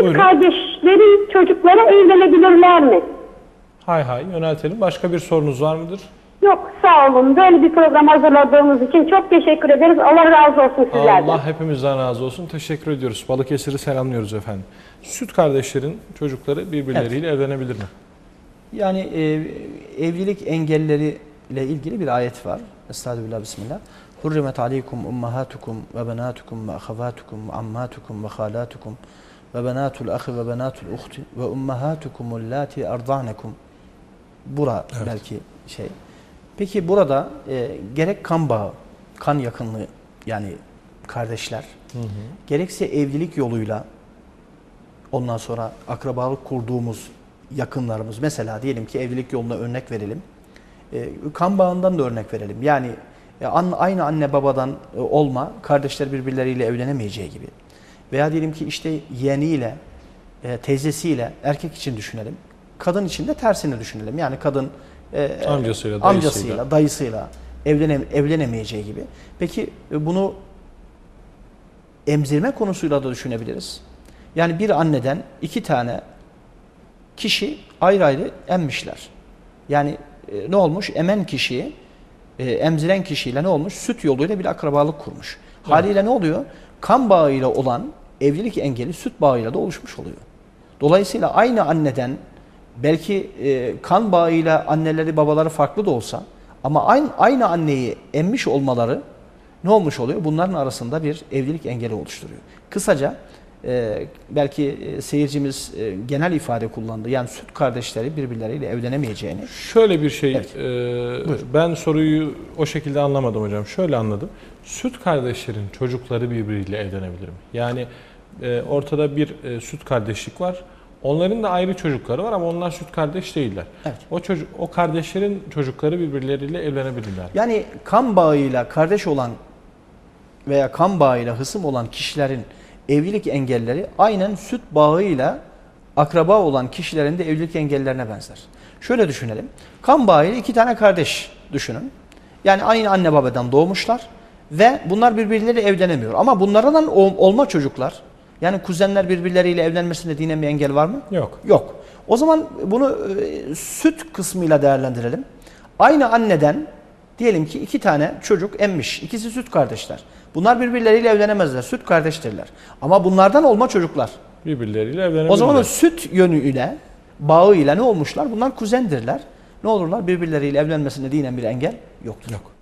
Buyurun. kardeşlerin çocukları evlenebilirler mi? Hay hay yöneltelim. Başka bir sorunuz var mıdır? Yok sağ olun. Böyle bir program hazırladığımız için çok teşekkür ederiz. Allah razı olsun sizlerden. Allah hepimizden razı olsun. Teşekkür ediyoruz. Balıkesir'i selamlıyoruz efendim. Süt kardeşlerin çocukları birbirleriyle evlenebilir mi? Yani e, evlilik engelleri ile ilgili bir ayet var. Estağfirullah bismillah. Hurrimet aleykum ummahatukum ve benatukum ve ahavatukum ve ammatukum ve halatukum ve benatul ahi ve benatul uhti ve ummahatukum allati arda'nekum. Bura Evet. belki şey. Peki burada e, gerek kan bağı, kan yakınlığı yani kardeşler, gerekse evlilik yoluyla Ondan sonra akrabalık kurduğumuz yakınlarımız mesela diyelim ki evlilik yoluna örnek verelim. E, kan bağından da örnek verelim. Yani e, an- aynı anne babadan e, olma kardeşler birbirleriyle evlenemeyeceği gibi. Veya diyelim ki işte yeğeniyle, e, teyzesiyle erkek için düşünelim. Kadın için de tersini düşünelim. Yani kadın e, Amcasıyla, amcasıyla, dayısıyla evlene, evlenemeyeceği gibi. Peki e, bunu emzirme konusuyla da düşünebiliriz. Yani bir anneden iki tane kişi ayrı ayrı emmişler. Yani e, ne olmuş? Emen kişi, e, emziren kişiyle ne olmuş? Süt yoluyla bir akrabalık kurmuş. Haliyle ne oluyor? Kan bağıyla olan evlilik engeli süt bağıyla da oluşmuş oluyor. Dolayısıyla aynı anneden belki e, kan bağıyla anneleri babaları farklı da olsa ama aynı, aynı anneyi emmiş olmaları ne olmuş oluyor? Bunların arasında bir evlilik engeli oluşturuyor. Kısaca e, belki e, seyircimiz e, genel ifade kullandı. Yani süt kardeşleri birbirleriyle evlenemeyeceğini. Şöyle bir şey, Evet. e, Buyurun. ben soruyu o şekilde anlamadım hocam. Şöyle anladım. Süt kardeşlerin çocukları birbiriyle evlenebilir mi? Yani e, ortada bir e, süt kardeşlik var. Onların da ayrı çocukları var ama onlar süt kardeş değiller. Evet. O çocuk, o kardeşlerin çocukları birbirleriyle evlenebilirler. Yani kan bağıyla kardeş olan veya kan bağıyla hısım olan kişilerin evlilik engelleri aynen süt bağıyla akraba olan kişilerin de evlilik engellerine benzer. Şöyle düşünelim. Kan bağıyla iki tane kardeş düşünün. Yani aynı anne babadan doğmuşlar ve bunlar birbirleriyle evlenemiyor. Ama bunlardan ol- olma çocuklar yani kuzenler birbirleriyle evlenmesinde dinen bir engel var mı? Yok. Yok. O zaman bunu e, süt kısmıyla değerlendirelim. Aynı anneden diyelim ki iki tane çocuk emmiş. İkisi süt kardeşler. Bunlar birbirleriyle evlenemezler. Süt kardeştirler. Ama bunlardan olma çocuklar. Birbirleriyle evlenebilirler. O zaman o süt yönüyle, bağıyla ne olmuşlar? Bunlar kuzendirler. Ne olurlar? Birbirleriyle evlenmesine dinen bir engel yoktur. Yok.